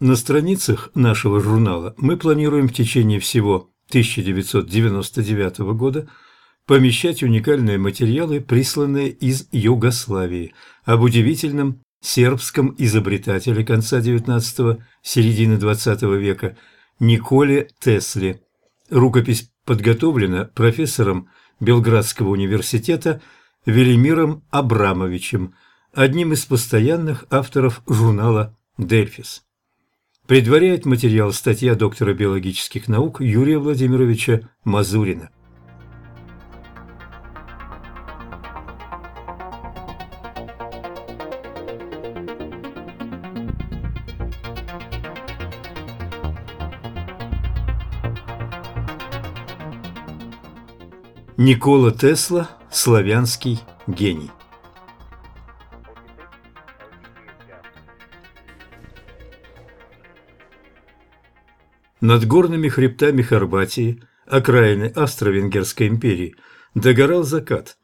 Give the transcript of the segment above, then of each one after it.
На страницах нашего журнала мы планируем в течение всего 1999 года помещать уникальные материалы, присланные из Югославии, об удивительном сербском изобретателе конца XIX – середины XX века Николе Тесле. Рукопись подготовлена профессором Белградского университета Велимиром Абрамовичем, одним из постоянных авторов журнала «Дельфис». Предваряет материал статья доктора биологических наук Юрия Владимировича Мазурина. Никола Тесла – славянский гений. Над горными хребтами Хорватии, окраины Австро-Венгерской империи, догорал закат.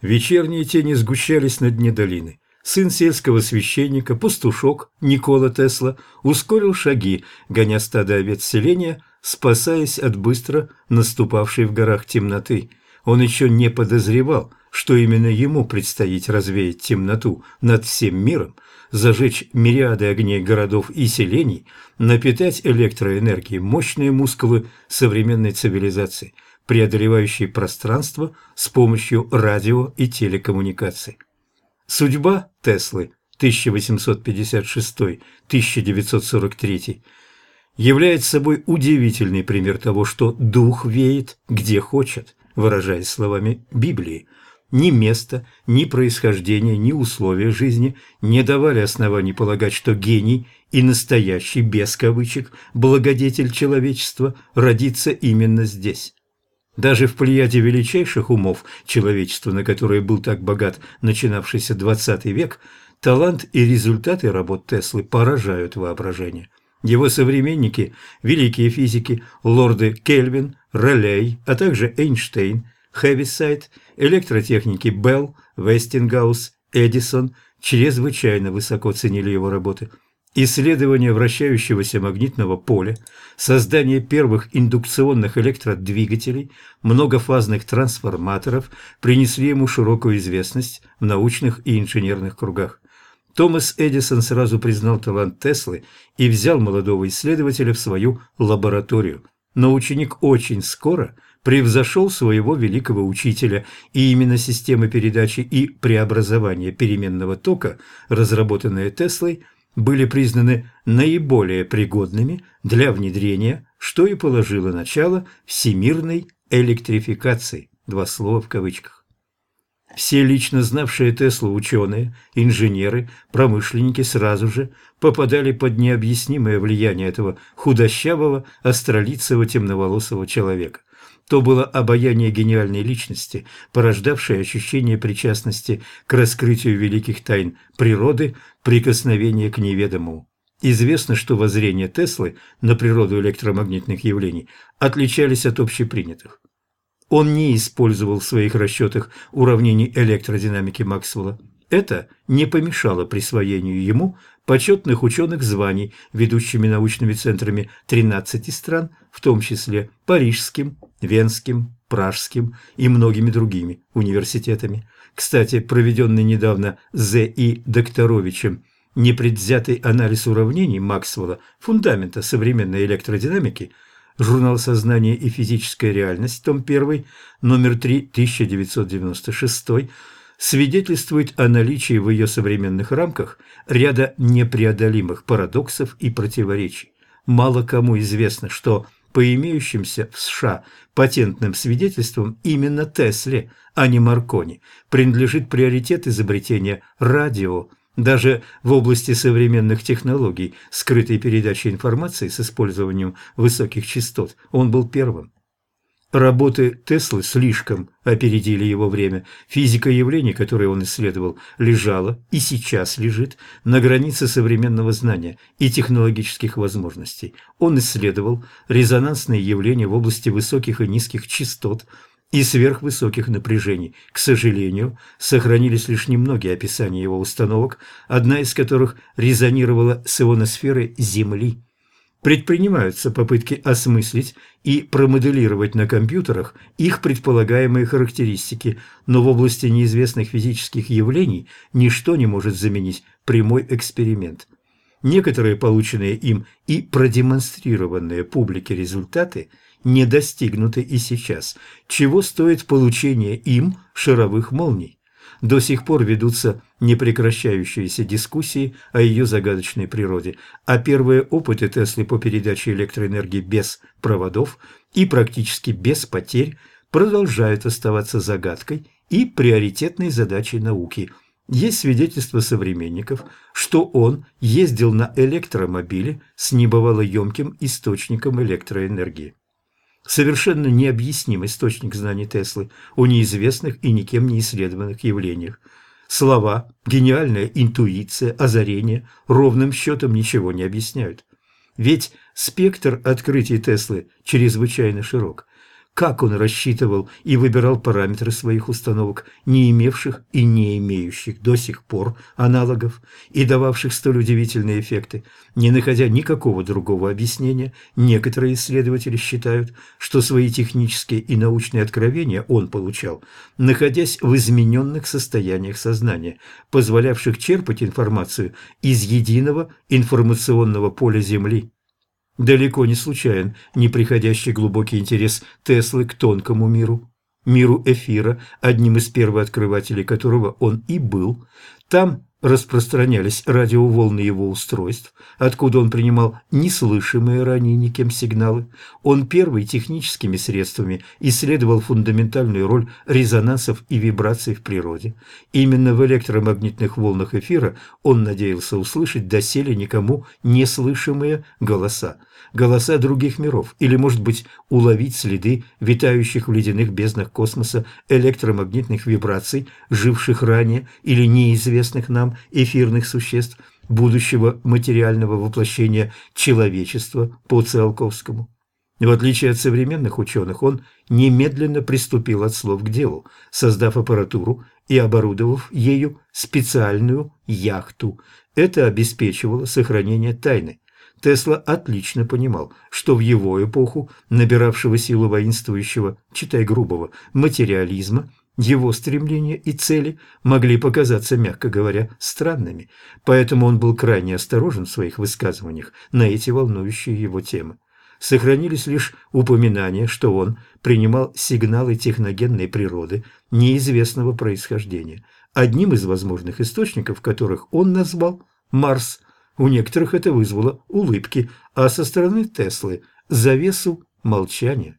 Вечерние тени сгущались на дне долины. Сын сельского священника, пастушок Никола Тесла, ускорил шаги, гоня стадо овец селения, спасаясь от быстро наступавшей в горах темноты – он еще не подозревал, что именно ему предстоит развеять темноту над всем миром, зажечь мириады огней городов и селений, напитать электроэнергией мощные мускулы современной цивилизации, преодолевающей пространство с помощью радио и телекоммуникаций. Судьба Теслы 1856-1943 является собой удивительный пример того, что дух веет где хочет – выражаясь словами Библии. Ни место, ни происхождение, ни условия жизни не давали оснований полагать, что гений и настоящий, без кавычек, благодетель человечества родится именно здесь. Даже в плеяде величайших умов человечества, на которые был так богат начинавшийся XX век, талант и результаты работ Теслы поражают воображение. Его современники, великие физики, лорды Кельвин, Релей, а также Эйнштейн, Хэвисайд, электротехники Белл, Вестингаус, Эдисон чрезвычайно высоко ценили его работы. Исследование вращающегося магнитного поля, создание первых индукционных электродвигателей, многофазных трансформаторов принесли ему широкую известность в научных и инженерных кругах. Томас Эдисон сразу признал талант Теслы и взял молодого исследователя в свою лабораторию – но ученик очень скоро превзошел своего великого учителя, и именно системы передачи и преобразования переменного тока, разработанные Теслой, были признаны наиболее пригодными для внедрения, что и положило начало всемирной электрификации, два слова в кавычках. Все лично знавшие Теслу ученые, инженеры, промышленники сразу же попадали под необъяснимое влияние этого худощавого, астролицего, темноволосого человека. То было обаяние гениальной личности, порождавшее ощущение причастности к раскрытию великих тайн природы, прикосновение к неведомому. Известно, что воззрения Теслы на природу электромагнитных явлений отличались от общепринятых. Он не использовал в своих расчетах уравнений электродинамики Максвелла. Это не помешало присвоению ему почетных ученых званий ведущими научными центрами 13 стран, в том числе Парижским, Венским, Пражским и многими другими университетами. Кстати, проведенный недавно З.И. Докторовичем непредвзятый анализ уравнений Максвелла, фундамента современной электродинамики – Журнал «Сознание и физическая реальность», том 1, номер 3, 1996, свидетельствует о наличии в ее современных рамках ряда непреодолимых парадоксов и противоречий. Мало кому известно, что по имеющимся в США патентным свидетельствам именно Тесле, а не Маркони, принадлежит приоритет изобретения радио – даже в области современных технологий, скрытой передачи информации с использованием высоких частот, он был первым. Работы Теслы слишком опередили его время. Физика явлений, которые он исследовал, лежала и сейчас лежит на границе современного знания и технологических возможностей. Он исследовал резонансные явления в области высоких и низких частот, и сверхвысоких напряжений. К сожалению, сохранились лишь немногие описания его установок, одна из которых резонировала с ионосферой Земли. Предпринимаются попытки осмыслить и промоделировать на компьютерах их предполагаемые характеристики, но в области неизвестных физических явлений ничто не может заменить прямой эксперимент. Некоторые полученные им и продемонстрированные публике результаты – не достигнуты и сейчас, чего стоит получение им шаровых молний. До сих пор ведутся непрекращающиеся дискуссии о ее загадочной природе, а первые опыты Теслы по передаче электроэнергии без проводов и практически без потерь продолжают оставаться загадкой и приоритетной задачей науки. Есть свидетельства современников, что он ездил на электромобиле с небывалоемким источником электроэнергии. Совершенно необъясним источник знаний Теслы о неизвестных и никем не исследованных явлениях. Слова, гениальная интуиция, озарение ровным счетом ничего не объясняют. Ведь спектр открытий Теслы чрезвычайно широк как он рассчитывал и выбирал параметры своих установок, не имевших и не имеющих до сих пор аналогов и дававших столь удивительные эффекты. Не находя никакого другого объяснения, некоторые исследователи считают, что свои технические и научные откровения он получал, находясь в измененных состояниях сознания, позволявших черпать информацию из единого информационного поля Земли. Далеко не случайен неприходящий глубокий интерес Теслы к тонкому миру, миру эфира, одним из первооткрывателей которого он и был. Там распространялись радиоволны его устройств, откуда он принимал неслышимые ранее никем сигналы. Он первый техническими средствами исследовал фундаментальную роль резонансов и вибраций в природе. Именно в электромагнитных волнах эфира он надеялся услышать доселе никому неслышимые голоса, голоса других миров, или, может быть, уловить следы витающих в ледяных безднах космоса электромагнитных вибраций, живших ранее или неизвестных нам эфирных существ будущего материального воплощения человечества по Циолковскому. В отличие от современных ученых, он немедленно приступил от слов к делу, создав аппаратуру и оборудовав ею специальную яхту. Это обеспечивало сохранение тайны. Тесла отлично понимал, что в его эпоху, набиравшего силу воинствующего, читай грубого, материализма, его стремления и цели могли показаться, мягко говоря, странными, поэтому он был крайне осторожен в своих высказываниях на эти волнующие его темы. Сохранились лишь упоминания, что он принимал сигналы техногенной природы неизвестного происхождения, одним из возможных источников которых он назвал Марс. У некоторых это вызвало улыбки, а со стороны Теслы – завесу молчания.